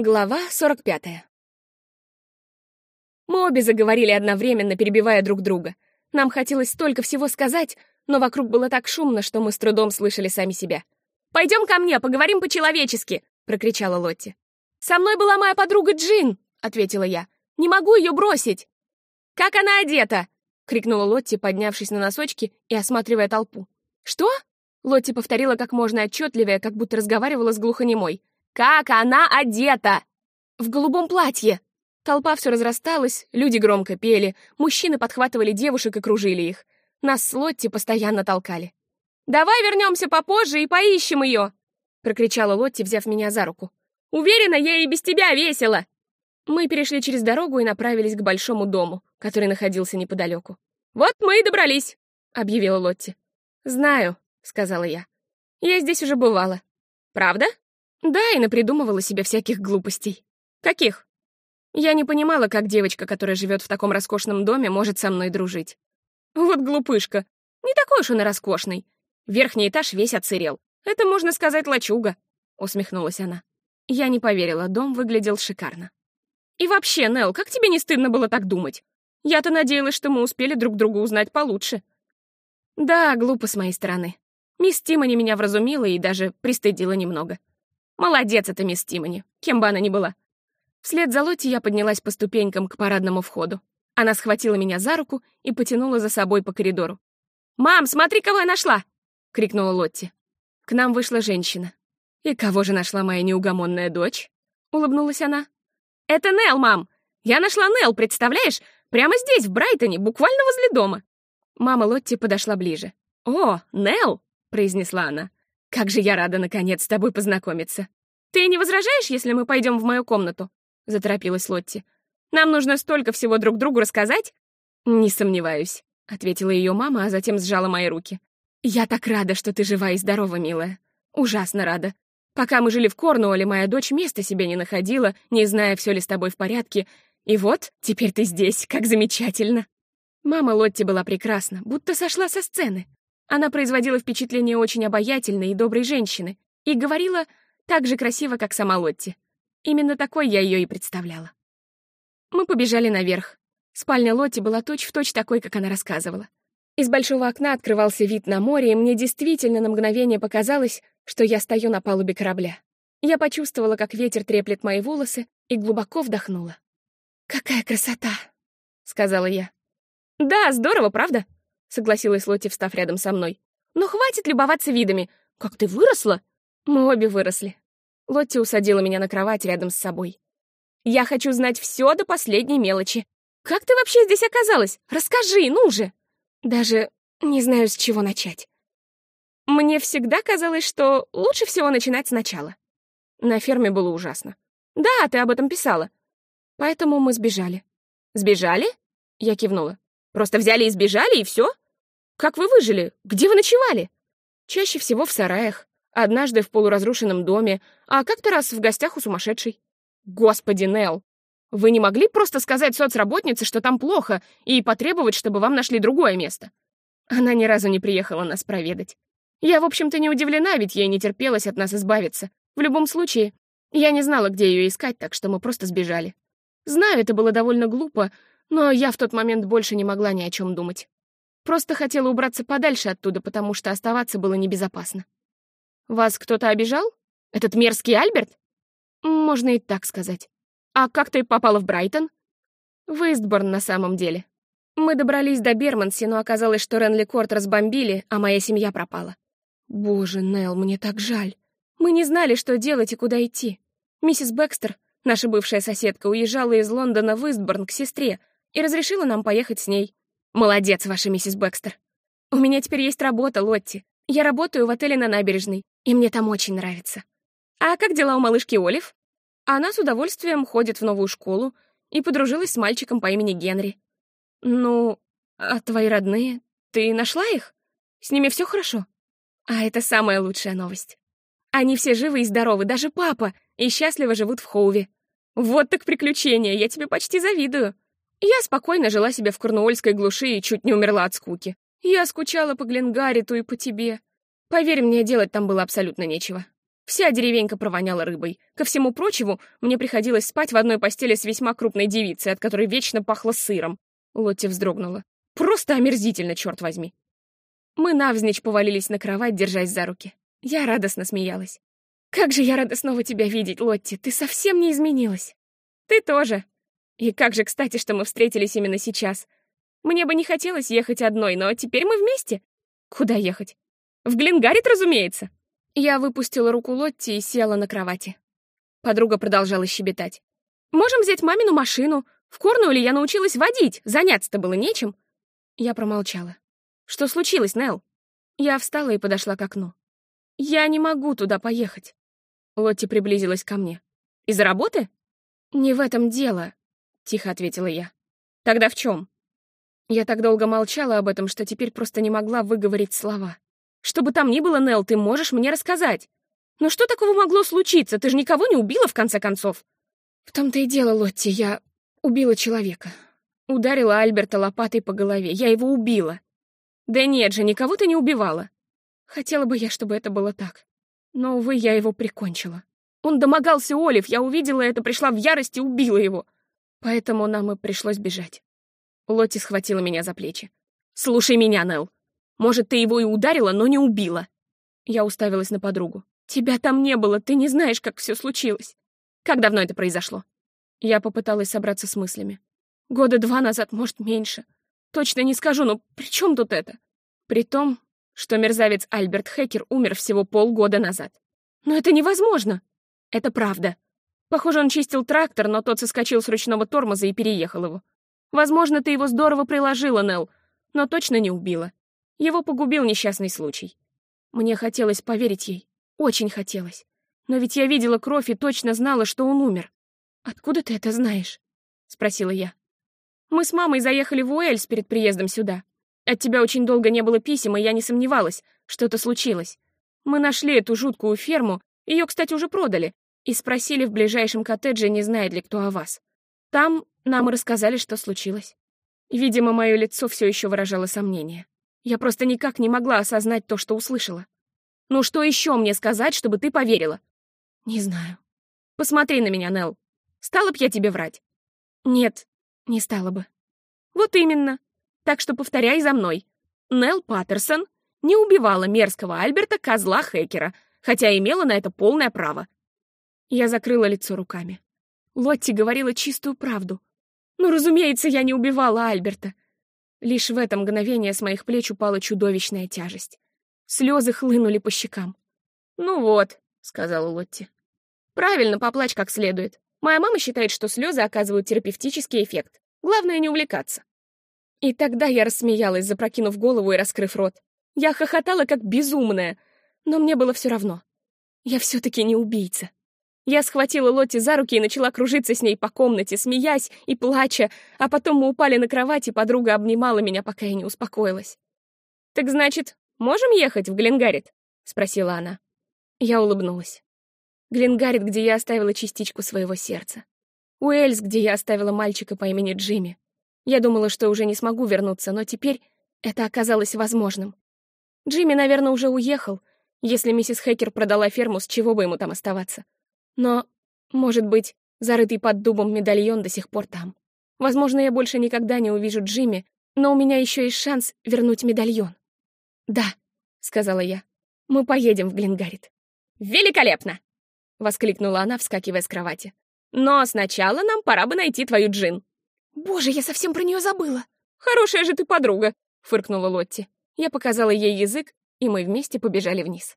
Глава 45. Мы обе заговорили одновременно, перебивая друг друга. Нам хотелось столько всего сказать, но вокруг было так шумно, что мы с трудом слышали сами себя. «Пойдем ко мне, поговорим по-человечески!» — прокричала Лотти. «Со мной была моя подруга Джин!» — ответила я. «Не могу ее бросить!» «Как она одета?» — крикнула Лотти, поднявшись на носочки и осматривая толпу. «Что?» — Лотти повторила как можно отчетливее, как будто разговаривала с глухонемой. Как она одета? В голубом платье. Толпа все разрасталась, люди громко пели, мужчины подхватывали девушек и кружили их. Нас с Лотти постоянно толкали. «Давай вернемся попозже и поищем ее!» — прокричала Лотти, взяв меня за руку. «Уверена, ей и без тебя весело!» Мы перешли через дорогу и направились к большому дому, который находился неподалеку. «Вот мы и добрались!» — объявила Лотти. «Знаю», — сказала я. «Я здесь уже бывала». «Правда?» Да, и напридумывала себе всяких глупостей. Каких? Я не понимала, как девочка, которая живет в таком роскошном доме, может со мной дружить. Вот глупышка. Не такой уж он и роскошный. Верхний этаж весь отсырел. Это, можно сказать, лачуга, — усмехнулась она. Я не поверила, дом выглядел шикарно. И вообще, Нел, как тебе не стыдно было так думать? Я-то надеялась, что мы успели друг друга узнать получше. Да, глупо с моей стороны. Мисс Тимони меня вразумила и даже пристыдила немного. Молодец эта мисс Тимони, кем бы она ни была. Вслед за Лотти я поднялась по ступенькам к парадному входу. Она схватила меня за руку и потянула за собой по коридору. «Мам, смотри, кого я нашла!» — крикнула Лотти. К нам вышла женщина. «И кого же нашла моя неугомонная дочь?» — улыбнулась она. «Это Нел, мам! Я нашла Нел, представляешь? Прямо здесь, в Брайтоне, буквально возле дома!» Мама Лотти подошла ближе. «О, Нел!» — произнесла она. Как же я рада, наконец, с тобой познакомиться. Ты не возражаешь, если мы пойдем в мою комнату? Заторопилась Лотти. Нам нужно столько всего друг другу рассказать? Не сомневаюсь, ответила ее мама, а затем сжала мои руки. Я так рада, что ты жива и здорова, милая. Ужасно рада. Пока мы жили в Корнуолле, моя дочь места себе не находила, не зная, все ли с тобой в порядке. И вот, теперь ты здесь, как замечательно. Мама Лотти была прекрасна, будто сошла со сцены. Она производила впечатление очень обаятельной и доброй женщины и говорила так же красиво, как сама Лотти. Именно такой я ее и представляла. Мы побежали наверх. Спальня Лотти была точь-в-точь точь такой, как она рассказывала. Из большого окна открывался вид на море, и мне действительно на мгновение показалось, что я стою на палубе корабля. Я почувствовала, как ветер треплет мои волосы, и глубоко вдохнула. «Какая красота!» — сказала я. «Да, здорово, правда?» — согласилась Лотти, встав рядом со мной. «Но хватит любоваться видами. Как ты выросла?» Мы обе выросли. Лотти усадила меня на кровать рядом с собой. «Я хочу знать все до последней мелочи. Как ты вообще здесь оказалась? Расскажи, ну же!» Даже не знаю, с чего начать. Мне всегда казалось, что лучше всего начинать сначала. На ферме было ужасно. Да, ты об этом писала. Поэтому мы сбежали. Сбежали? Я кивнула. Просто взяли и сбежали, и все? Как вы выжили? Где вы ночевали? Чаще всего в сараях. Однажды в полуразрушенном доме, а как-то раз в гостях у сумасшедшей. Господи, Нелл, вы не могли просто сказать соцработнице, что там плохо, и потребовать, чтобы вам нашли другое место? Она ни разу не приехала нас проведать. Я, в общем-то, не удивлена, ведь ей не терпелось от нас избавиться. В любом случае, я не знала, где ее искать, так что мы просто сбежали. Знаю, это было довольно глупо, но я в тот момент больше не могла ни о чем думать. Просто хотела убраться подальше оттуда, потому что оставаться было небезопасно. Вас кто-то обижал? Этот мерзкий Альберт? Можно и так сказать. А как ты попала в Брайтон? В Истборн на самом деле. Мы добрались до Берманси, но оказалось, что Ренли Корт разбомбили, а моя семья пропала. Боже, Нелл, мне так жаль. Мы не знали, что делать и куда идти. Миссис Бекстер, наша бывшая соседка, уезжала из Лондона в Истборн к сестре, и разрешила нам поехать с ней. Молодец, ваша миссис Бэкстер. У меня теперь есть работа, Лотти. Я работаю в отеле на набережной, и мне там очень нравится. А как дела у малышки Олив? Она с удовольствием ходит в новую школу и подружилась с мальчиком по имени Генри. Ну, а твои родные? Ты нашла их? С ними все хорошо? А это самая лучшая новость. Они все живы и здоровы, даже папа, и счастливо живут в Хоуве. Вот так приключения, я тебе почти завидую. Я спокойно жила себе в корнуольской глуши и чуть не умерла от скуки. Я скучала по Гленгариту и по тебе. Поверь мне, делать там было абсолютно нечего. Вся деревенька провоняла рыбой. Ко всему прочему, мне приходилось спать в одной постели с весьма крупной девицей, от которой вечно пахло сыром. Лотти вздрогнула. Просто омерзительно, черт возьми. Мы навзничь повалились на кровать, держась за руки. Я радостно смеялась. «Как же я рада снова тебя видеть, Лотти! Ты совсем не изменилась!» «Ты тоже!» «И как же кстати, что мы встретились именно сейчас. Мне бы не хотелось ехать одной, но теперь мы вместе. Куда ехать? В Гленгарит, разумеется!» Я выпустила руку Лотти и села на кровати. Подруга продолжала щебетать. «Можем взять мамину машину. В Корнуэле я научилась водить, заняться-то было нечем». Я промолчала. «Что случилось, Нелл?» Я встала и подошла к окну. «Я не могу туда поехать». Лотти приблизилась ко мне. «Из-за работы?» «Не в этом дело», — тихо ответила я. «Тогда в чем?» Я так долго молчала об этом, что теперь просто не могла выговорить слова. «Что бы там ни было, Нелл, ты можешь мне рассказать. Но что такого могло случиться? Ты же никого не убила, в конце концов?» «В том-то и дело, Лотти, я убила человека. Ударила Альберта лопатой по голове. Я его убила. Да нет же, никого ты не убивала. Хотела бы я, чтобы это было так. Но, увы, я его прикончила. Он домогался Олив, я увидела это, пришла в ярость и убила его. Поэтому нам и пришлось бежать. Лотти схватила меня за плечи. «Слушай меня, Нелл. Может, ты его и ударила, но не убила». Я уставилась на подругу. «Тебя там не было, ты не знаешь, как все случилось. Как давно это произошло?» Я попыталась собраться с мыслями. Года два назад, может, меньше. Точно не скажу, но при чем тут это? При том, что мерзавец Альберт Хекер умер всего полгода назад. Но это невозможно. Это правда. Похоже, он чистил трактор, но тот соскочил с ручного тормоза и переехал его. Возможно, ты его здорово приложила, Нелл, но точно не убила. Его погубил несчастный случай. Мне хотелось поверить ей. Очень хотелось. Но ведь я видела кровь и точно знала, что он умер. «Откуда ты это знаешь?» — спросила я. «Мы с мамой заехали в Уэльс перед приездом сюда. От тебя очень долго не было писем, и я не сомневалась, что-то случилось. Мы нашли эту жуткую ферму, ее, кстати, уже продали, и спросили в ближайшем коттедже, не знает ли кто о вас. Там нам и рассказали, что случилось. Видимо, мое лицо все еще выражало сомнение. Я просто никак не могла осознать то, что услышала. Ну что еще мне сказать, чтобы ты поверила? Не знаю. Посмотри на меня, Нелл. Стала б я тебе врать? Нет, не стала бы. Вот именно. Так что повторяй за мной. Нелл Паттерсон не убивала мерзкого Альберта козла Хекера, хотя имела на это полное право. Я закрыла лицо руками. Лотти говорила чистую правду. Ну, разумеется, я не убивала Альберта. Лишь в это мгновение с моих плеч упала чудовищная тяжесть. Слезы хлынули по щекам. «Ну вот», — сказала Лотти. «Правильно, поплачь как следует. Моя мама считает, что слезы оказывают терапевтический эффект. Главное не увлекаться. И тогда я рассмеялась, запрокинув голову и раскрыв рот. Я хохотала как безумная, но мне было все равно. Я все-таки не убийца. Я схватила Лотти за руки и начала кружиться с ней по комнате, смеясь и плача, а потом мы упали на кровать, и подруга обнимала меня, пока я не успокоилась. «Так значит, можем ехать в Гленгарит?» — спросила она. Я улыбнулась. Гленгарит, где я оставила частичку своего сердца. Уэльс, где я оставила мальчика по имени Джимми. Я думала, что уже не смогу вернуться, но теперь это оказалось возможным. Джимми, наверное, уже уехал. Если миссис Хекер продала ферму, с чего бы ему там оставаться? Но, может быть, зарытый под дубом медальон до сих пор там. Возможно, я больше никогда не увижу Джимми, но у меня еще есть шанс вернуть медальон. «Да», — сказала я, — «мы поедем в Гленгарит». «Великолепно!» — воскликнула она, вскакивая с кровати. «Но сначала нам пора бы найти твою Джин». «Боже, я совсем про нее забыла!» «Хорошая же ты подруга!» — фыркнула Лотти. Я показала ей язык, и мы вместе побежали вниз.